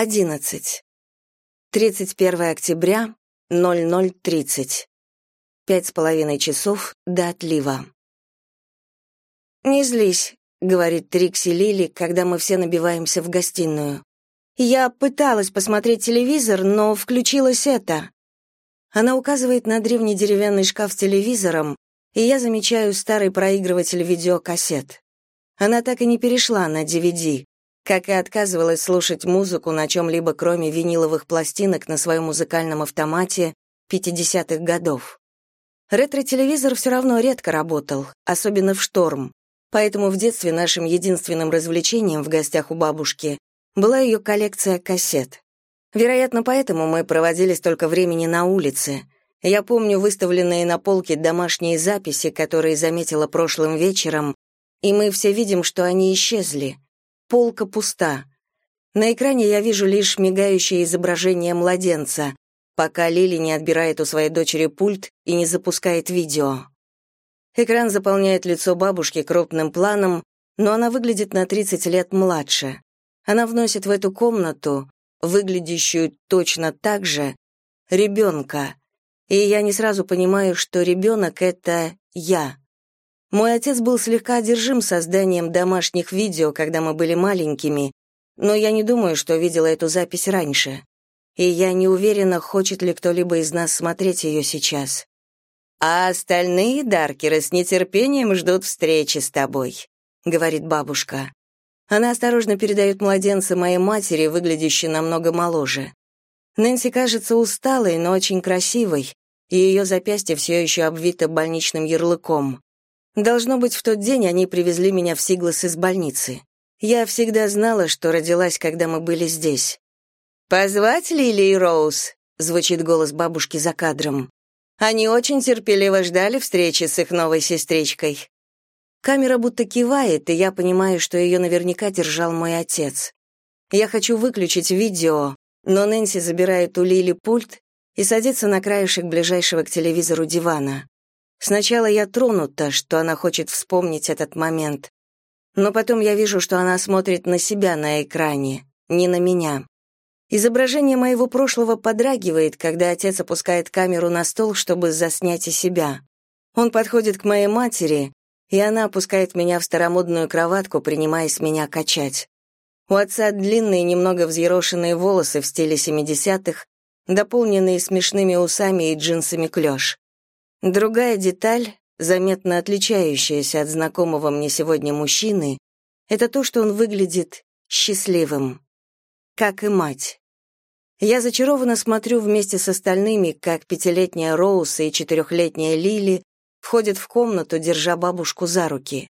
11. 31 октября, 00.30. Пять с половиной часов до отлива. «Не злись», — говорит Трикси Лили, когда мы все набиваемся в гостиную. «Я пыталась посмотреть телевизор, но включилось это». Она указывает на древний деревянный шкаф с телевизором, и я замечаю старый проигрыватель видеокассет. Она так и не перешла на DVD, как и отказывалась слушать музыку на чем-либо кроме виниловых пластинок на своем музыкальном автомате 50-х годов. Ретро-телевизор все равно редко работал, особенно в шторм, поэтому в детстве нашим единственным развлечением в гостях у бабушки была ее коллекция кассет. Вероятно, поэтому мы проводили столько времени на улице. Я помню выставленные на полке домашние записи, которые заметила прошлым вечером, и мы все видим, что они исчезли — Полка пуста. На экране я вижу лишь мигающее изображение младенца, пока Лили не отбирает у своей дочери пульт и не запускает видео. Экран заполняет лицо бабушки крупным планом, но она выглядит на 30 лет младше. Она вносит в эту комнату, выглядящую точно так же, ребенка. И я не сразу понимаю, что ребенок — это я. Мой отец был слегка одержим созданием домашних видео, когда мы были маленькими, но я не думаю, что видела эту запись раньше. И я не уверена, хочет ли кто-либо из нас смотреть ее сейчас. «А остальные Даркеры с нетерпением ждут встречи с тобой», — говорит бабушка. Она осторожно передает младенца моей матери, выглядящей намного моложе. Нэнси кажется усталой, но очень красивой, и ее запястье все еще обвито больничным ярлыком. Должно быть, в тот день они привезли меня в Сиглас из больницы. Я всегда знала, что родилась, когда мы были здесь. «Позвать Лили и Роуз?» — звучит голос бабушки за кадром. Они очень терпеливо ждали встречи с их новой сестричкой. Камера будто кивает, и я понимаю, что ее наверняка держал мой отец. Я хочу выключить видео, но Нэнси забирает у Лили пульт и садится на краешек ближайшего к телевизору дивана. Сначала я тронута, что она хочет вспомнить этот момент, но потом я вижу, что она смотрит на себя на экране, не на меня. Изображение моего прошлого подрагивает, когда отец опускает камеру на стол, чтобы заснять и себя. Он подходит к моей матери, и она опускает меня в старомодную кроватку, принимаясь меня качать. У отца длинные, немного взъерошенные волосы в стиле 70-х, дополненные смешными усами и джинсами клёш. Другая деталь, заметно отличающаяся от знакомого мне сегодня мужчины, это то, что он выглядит счастливым, как и мать. Я зачарованно смотрю вместе с остальными, как пятилетняя Роуз и четырехлетняя Лили входят в комнату, держа бабушку за руки.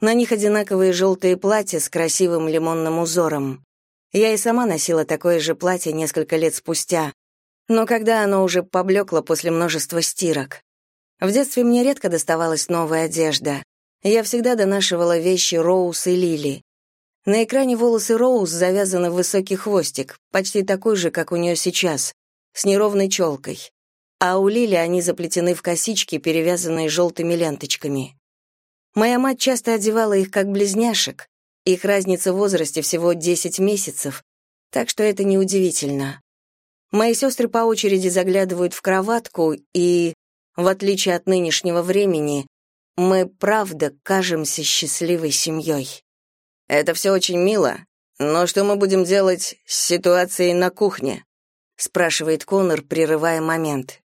На них одинаковые желтые платья с красивым лимонным узором. Я и сама носила такое же платье несколько лет спустя, но когда оно уже поблекло после множества стирок. В детстве мне редко доставалась новая одежда. Я всегда донашивала вещи Роуз и Лили. На экране волосы Роуз завязаны в высокий хвостик, почти такой же, как у нее сейчас, с неровной челкой. А у Лили они заплетены в косички, перевязанные желтыми ленточками. Моя мать часто одевала их как близняшек. Их разница в возрасте всего 10 месяцев, так что это неудивительно. Мои сестры по очереди заглядывают в кроватку и, в отличие от нынешнего времени, мы правда кажемся счастливой семьей. Это все очень мило, но что мы будем делать с ситуацией на кухне? спрашивает Конор, прерывая момент.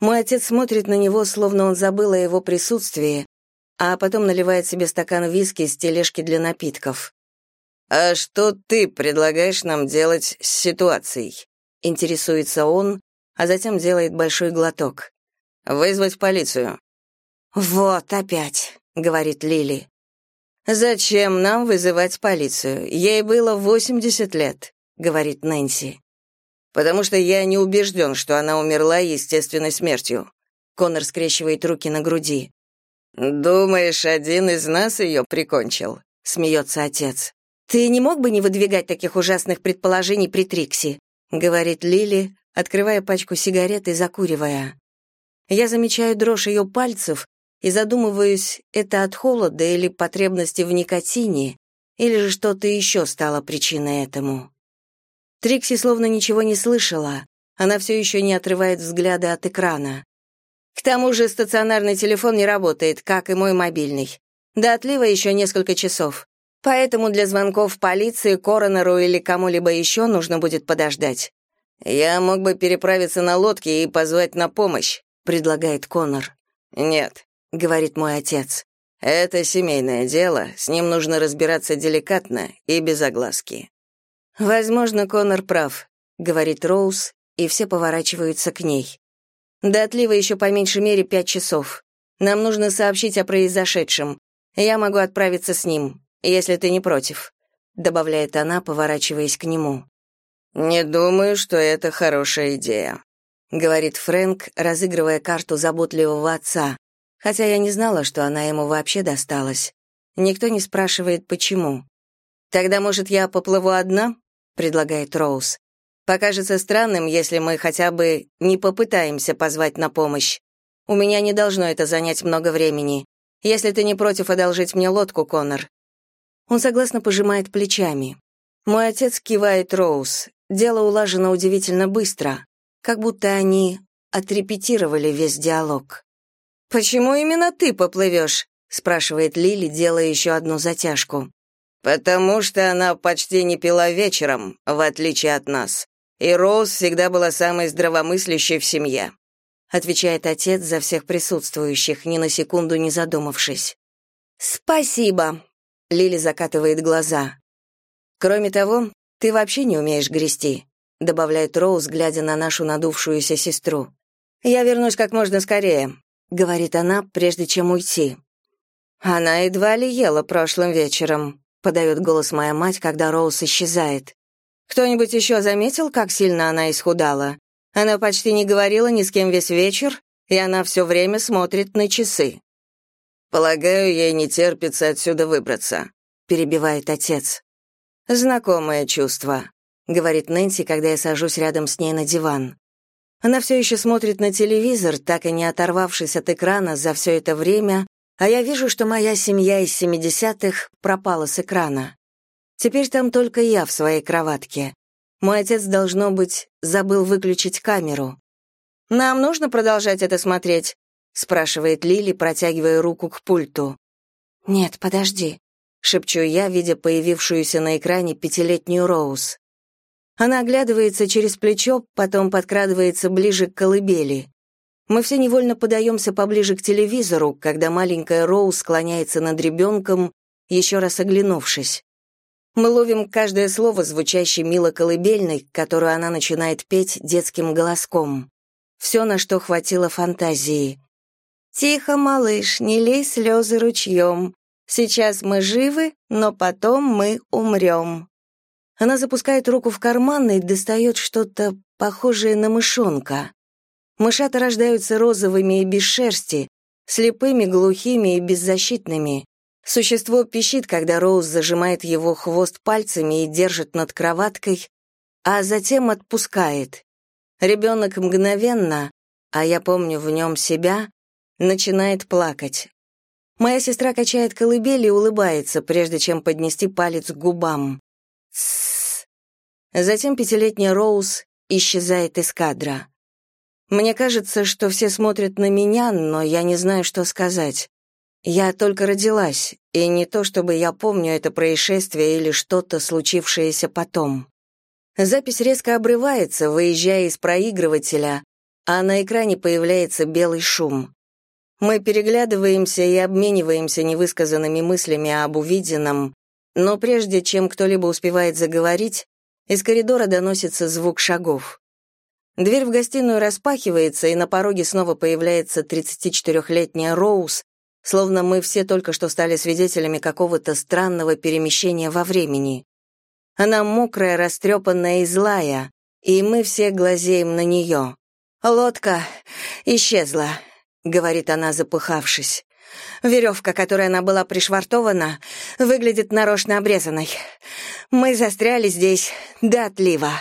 Мой отец смотрит на него, словно он забыл о его присутствии, а потом наливает себе стакан виски с тележки для напитков. «А что ты предлагаешь нам делать с ситуацией?» — интересуется он, а затем делает большой глоток. Вызвать полицию. Вот опять, говорит Лили. Зачем нам вызывать полицию? Ей было 80 лет, говорит Нэнси. Потому что я не убежден, что она умерла естественной смертью. Конор скрещивает руки на груди. Думаешь, один из нас ее прикончил? смеется отец. Ты не мог бы не выдвигать таких ужасных предположений при Трикси, говорит Лили, открывая пачку сигарет и закуривая. Я замечаю дрожь ее пальцев и задумываюсь, это от холода или потребности в никотине, или же что-то еще стало причиной этому. Трикси словно ничего не слышала. Она все еще не отрывает взгляда от экрана. К тому же стационарный телефон не работает, как и мой мобильный. До отлива еще несколько часов. Поэтому для звонков полиции, коронеру или кому-либо еще нужно будет подождать. «Я мог бы переправиться на лодке и позвать на помощь», — предлагает Конор. «Нет», — говорит мой отец. «Это семейное дело, с ним нужно разбираться деликатно и без огласки». «Возможно, Конор прав», — говорит Роуз, и все поворачиваются к ней. «До отлива еще по меньшей мере пять часов. Нам нужно сообщить о произошедшем. Я могу отправиться с ним, если ты не против», — добавляет она, поворачиваясь к нему. «Не думаю, что это хорошая идея», — говорит Фрэнк, разыгрывая карту заботливого отца, хотя я не знала, что она ему вообще досталась. Никто не спрашивает, почему. «Тогда, может, я поплыву одна?» — предлагает Роуз. «Покажется странным, если мы хотя бы не попытаемся позвать на помощь. У меня не должно это занять много времени. Если ты не против одолжить мне лодку, Конор». Он согласно пожимает плечами. Мой отец кивает Роуз. Дело улажено удивительно быстро, как будто они отрепетировали весь диалог. «Почему именно ты поплывешь?» — спрашивает Лили, делая еще одну затяжку. «Потому что она почти не пила вечером, в отличие от нас. И Роуз всегда была самой здравомыслящей в семье», — отвечает отец за всех присутствующих, ни на секунду не задумавшись. «Спасибо», — Лили закатывает глаза. Кроме того, «Ты вообще не умеешь грести», — добавляет Роуз, глядя на нашу надувшуюся сестру. «Я вернусь как можно скорее», — говорит она, прежде чем уйти. «Она едва ли ела прошлым вечером», — подает голос моя мать, когда Роуз исчезает. «Кто-нибудь еще заметил, как сильно она исхудала? Она почти не говорила ни с кем весь вечер, и она все время смотрит на часы». «Полагаю, ей не терпится отсюда выбраться», — перебивает отец. «Знакомое чувство», — говорит Нэнси, когда я сажусь рядом с ней на диван. Она все еще смотрит на телевизор, так и не оторвавшись от экрана за все это время, а я вижу, что моя семья из 70-х пропала с экрана. Теперь там только я в своей кроватке. Мой отец, должно быть, забыл выключить камеру. «Нам нужно продолжать это смотреть?» — спрашивает Лили, протягивая руку к пульту. «Нет, подожди», шепчу я, видя появившуюся на экране пятилетнюю Роуз. Она оглядывается через плечо, потом подкрадывается ближе к колыбели. Мы все невольно подаемся поближе к телевизору, когда маленькая Роуз склоняется над ребенком, еще раз оглянувшись. Мы ловим каждое слово, звучащее мило колыбельной, которую она начинает петь детским голоском. Все, на что хватило фантазии. «Тихо, малыш, не лей слезы ручьем, Сейчас мы живы, но потом мы умрем». Она запускает руку в карман и достает что-то похожее на мышонка. Мышата рождаются розовыми и без шерсти, слепыми, глухими и беззащитными. Существо пищит, когда Роуз зажимает его хвост пальцами и держит над кроваткой, а затем отпускает. Ребенок мгновенно, а я помню в нем себя, начинает плакать. Моя сестра качает колыбель и улыбается, прежде чем поднести палец к губам. Затем пятилетняя Роуз исчезает из кадра. Мне кажется, что все смотрят на меня, но я не знаю, что сказать. Я только родилась, и не то чтобы я помню это происшествие или что-то, случившееся потом. Запись резко обрывается, выезжая из проигрывателя, а на экране появляется белый шум. Мы переглядываемся и обмениваемся невысказанными мыслями об увиденном, но прежде чем кто-либо успевает заговорить, из коридора доносится звук шагов. Дверь в гостиную распахивается, и на пороге снова появляется 34-летняя Роуз, словно мы все только что стали свидетелями какого-то странного перемещения во времени. Она мокрая, растрепанная и злая, и мы все глазеем на нее. Лодка исчезла говорит она, запыхавшись. Веревка, которой она была пришвартована, выглядит нарочно обрезанной. Мы застряли здесь до отлива.